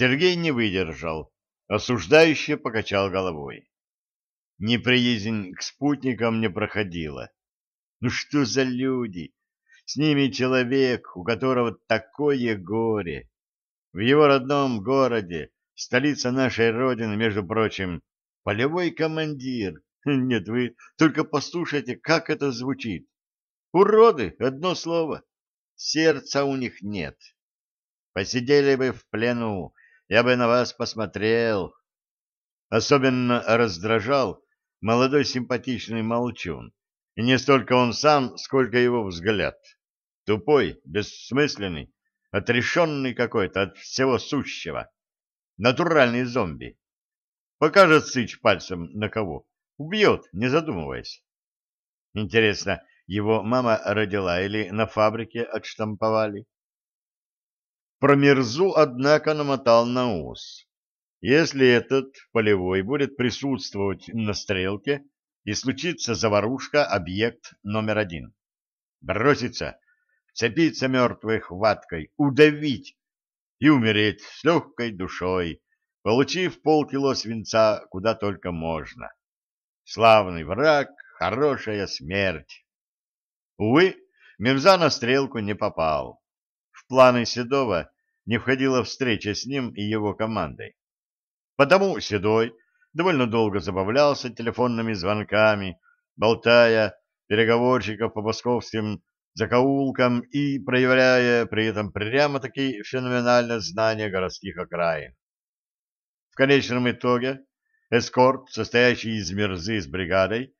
Сергей не выдержал, осуждающе покачал головой. Неприязнь к спутникам не проходила. Ну что за люди? С ними человек, у которого такое горе. В его родном городе, столица нашей Родины, между прочим, полевой командир. Нет, вы только послушайте, как это звучит. Уроды, одно слово. Сердца у них нет. Посидели бы в плену, я бы на вас посмотрел. Особенно раздражал молодой симпатичный молчун. И не столько он сам, сколько его взгляд. Тупой, бессмысленный, отрешенный какой-то от всего сущего. Натуральный зомби. Покажет Сыч пальцем на кого. Убьет, не задумываясь. Интересно, его мама родила или на фабрике отштамповали? Про Мирзу, однако, намотал на ус. Если этот полевой будет присутствовать на стрелке, и случится заварушка, объект номер один. Броситься, вцепиться мертвой хваткой, удавить и умереть с легкой душой, получив полкило свинца куда только можно. Славный враг, хорошая смерть. Увы, Мирза на стрелку не попал. Планы Седова не входила встреча с ним и его командой. Потому Седой довольно долго забавлялся телефонными звонками, болтая переговорщиков по московским закоулкам и проявляя при этом прямо-таки феноменальное знание городских окраин. В конечном итоге эскорт, состоящий из мерзы с бригадой,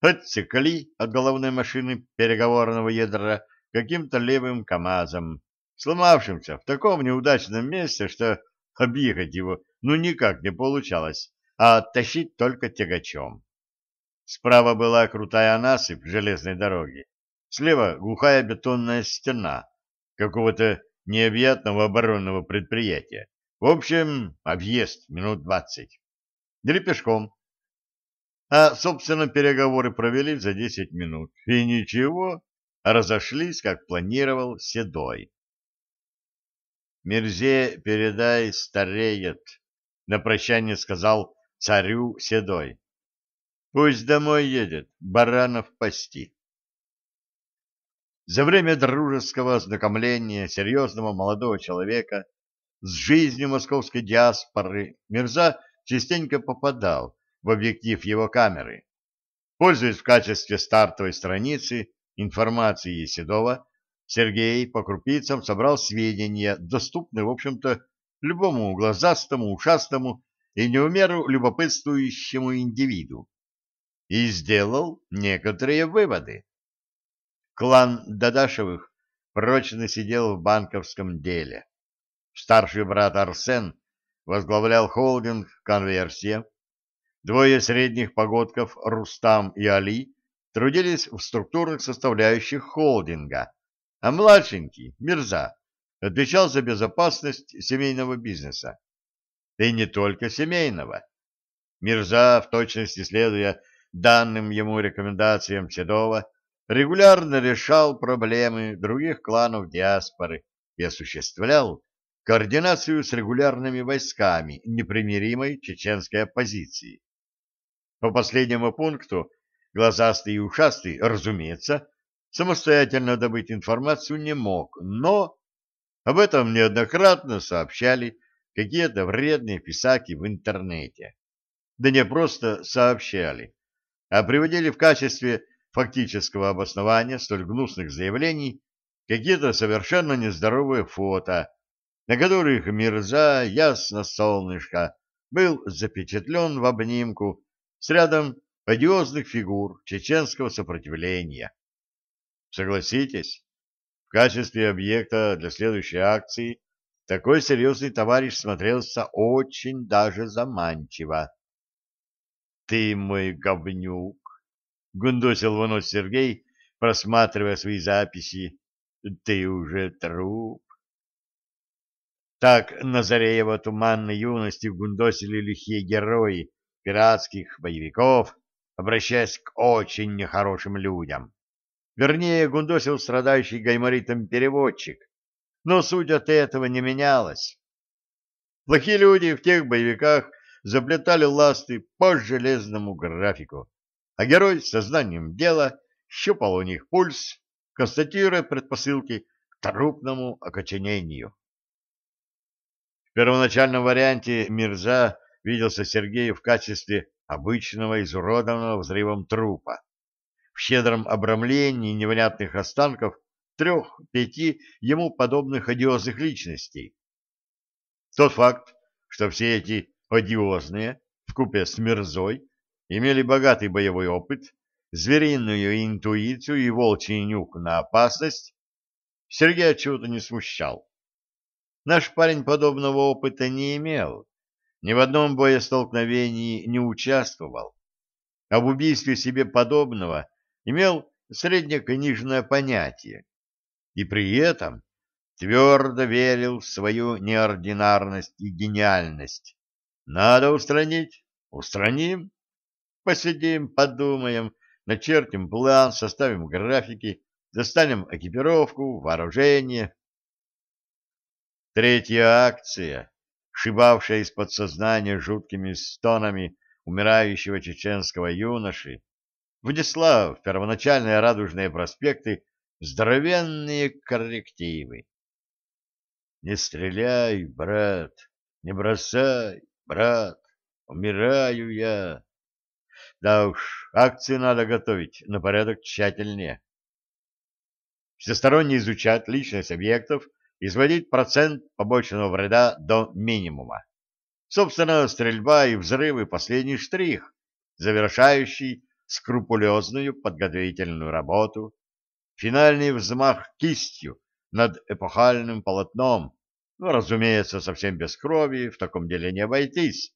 отсекли от головной машины переговорного ядра каким-то левым КАМАЗом, сломавшимся в таком неудачном месте, что объехать его ну никак не получалось, а оттащить только тягачом. Справа была крутая насыпь железной дороги, слева глухая бетонная стена какого-то необъятного оборонного предприятия. В общем, объезд минут двадцать. Или пешком, а, собственно, переговоры провели за десять минут. И ничего, разошлись, как планировал Седой. «Мерзе, передай, стареет», — на прощание сказал царю Седой. «Пусть домой едет, баранов пасти». За время дружеского ознакомления серьезного молодого человека с жизнью московской диаспоры Мирза частенько попадал в объектив его камеры. Пользуясь в качестве стартовой страницы информации Седова, Сергей по крупицам собрал сведения, доступные, в общем-то, любому глазастому, ушастому и неумеру любопытствующему индивиду, и сделал некоторые выводы. Клан Дадашевых прочно сидел в банковском деле. Старший брат Арсен возглавлял холдинг «Конверсия», Двое средних погодков, Рустам и Али, трудились в структурных составляющих холдинга, а младшенький, Мирза, отвечал за безопасность семейного бизнеса. И не только семейного. Мирза, в точности следуя данным ему рекомендациям Седова, регулярно решал проблемы других кланов диаспоры и осуществлял координацию с регулярными войсками непримиримой чеченской оппозиции. По последнему пункту глазастый и ушастый, разумеется, самостоятельно добыть информацию не мог, но об этом неоднократно сообщали какие-то вредные писаки в интернете. Да не просто сообщали, а приводили в качестве фактического обоснования столь гнусных заявлений какие-то совершенно нездоровые фото, на которых Мирза, ясно солнышко, был запечатлен в обнимку с рядом одиозных фигур чеченского сопротивления. Согласитесь, в качестве объекта для следующей акции такой серьезный товарищ смотрелся очень даже заманчиво. — Ты мой говнюк! — гундосил в нос Сергей, просматривая свои записи. — Ты уже труп. Так на заре его туманной юности гундосили лихие герои, пиратских боевиков, обращаясь к очень нехорошим людям. Вернее, гундосил страдающий гайморитом переводчик, но суть от этого не менялась. Плохие люди в тех боевиках заплетали ласты по железному графику, а герой с сознанием дела щупал у них пульс, констатируя предпосылки к трупному окоченению. В первоначальном варианте Мирза виделся Сергею в качестве обычного изуродованного взрывом трупа, в щедром обрамлении невнятных останков трех-пяти ему подобных одиозных личностей. Тот факт, что все эти одиозные, вкупе с Мирзой, имели богатый боевой опыт, звериную интуицию и волчий нюх на опасность, Сергея чего-то не смущал. Наш парень подобного опыта не имел, ни в одном боестолкновении не участвовал. Об убийстве себе подобного имел среднекнижное понятие. И при этом твердо верил в свою неординарность и гениальность. Надо устранить? Устраним. Посидим, подумаем, начертим план, составим графики, достанем экипировку, вооружение. Третья акция, шибавшая из подсознания жуткими стонами умирающего чеченского юноши, внесла в первоначальные радужные проспекты здоровенные коррективы. Не стреляй, брат, не бросай, брат, умираю я. Да уж, акции надо готовить на порядок тщательнее. Всесторонне изучать личность объектов и сводить процент побочного вреда до минимума. Собственно, стрельба и взрывы — последний штрих, завершающий скрупулезную подготовительную работу, финальный взмах кистью над эпохальным полотном, ну, разумеется, совсем без крови, в таком деле не обойтись.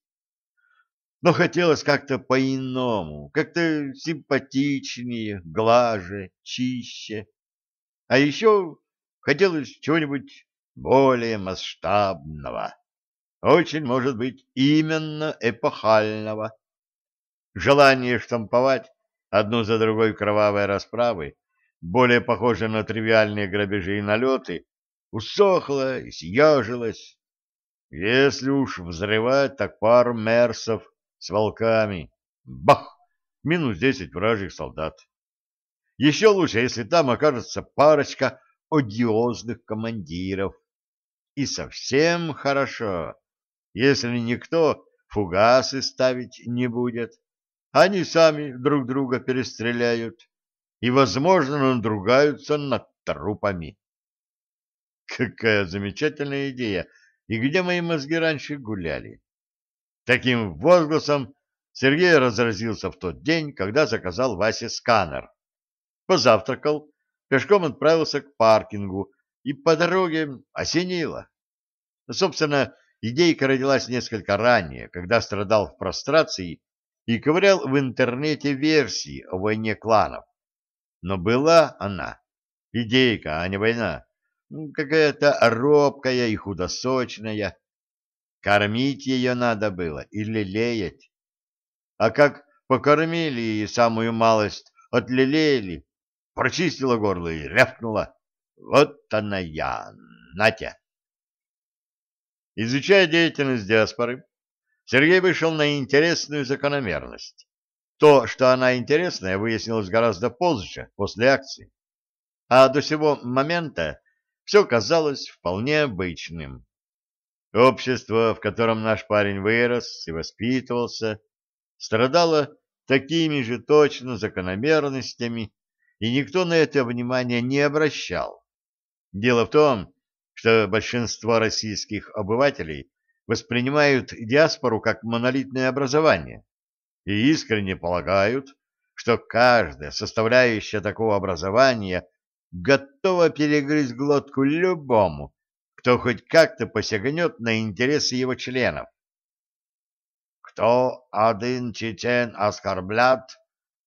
Но хотелось как-то по-иному, как-то симпатичнее, глаже, чище. А еще хотелось чего-нибудь более масштабного. Очень, может быть, именно эпохального. Желание штамповать одну за другой кровавые расправы, более похожие на тривиальные грабежи и налеты, усохло и съежилось. Если уж взрывать, так пару мерсов с волками. Бах! Минус десять вражьих солдат. Еще лучше, если там окажется парочка одиозных командиров. И совсем хорошо, если никто фугасы ставить не будет. Они сами друг друга перестреляют и, возможно, надругаются над трупами. Какая замечательная идея! И где мои мозги раньше гуляли? Таким возгласом Сергей разразился в тот день, когда заказал Васе сканер. Позавтракал, пешком отправился к паркингу и по дороге осенило. Собственно, идейка родилась несколько ранее, когда страдал в прострации и ковырял в интернете версии о войне кланов. Но была она, идейка, а не война, какая-то робкая и худосочная. Кормить ее надо было и лелеять. А как покормили и самую малость отлелеяли, прочистила горло и рявкнула. Вот она я, Натя. Изучая деятельность диаспоры, Сергей вышел на интересную закономерность. То, что она интересная, выяснилось гораздо позже, после акции. А до сего момента все казалось вполне обычным. Общество, в котором наш парень вырос и воспитывался, страдало такими же точно закономерностями, и никто на это внимание не обращал. Дело в том, что большинство российских обывателей воспринимают диаспору как монолитное образование и искренне полагают, что каждая составляющая такого образования готова перегрызть глотку любому, кто хоть как-то посягнет на интересы его членов. Кто один чечен оскорблят,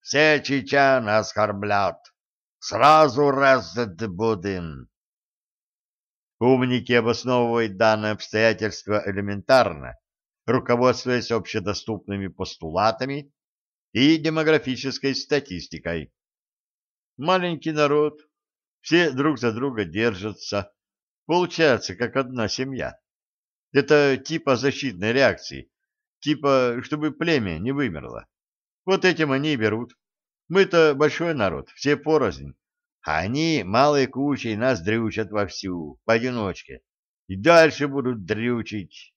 все чечен оскорблят. Сразу резать будем. Умники обосновывают данное обстоятельство элементарно, руководствуясь общедоступными постулатами и демографической статистикой. Маленький народ, все друг за друга держатся, получается, как одна семья. Это типа защитной реакции, типа, чтобы племя не вымерло. Вот этим они и берут. Мы-то большой народ, все порознь. А они малой кучей нас дрючат вовсю, поодиночке. И дальше будут дрючить.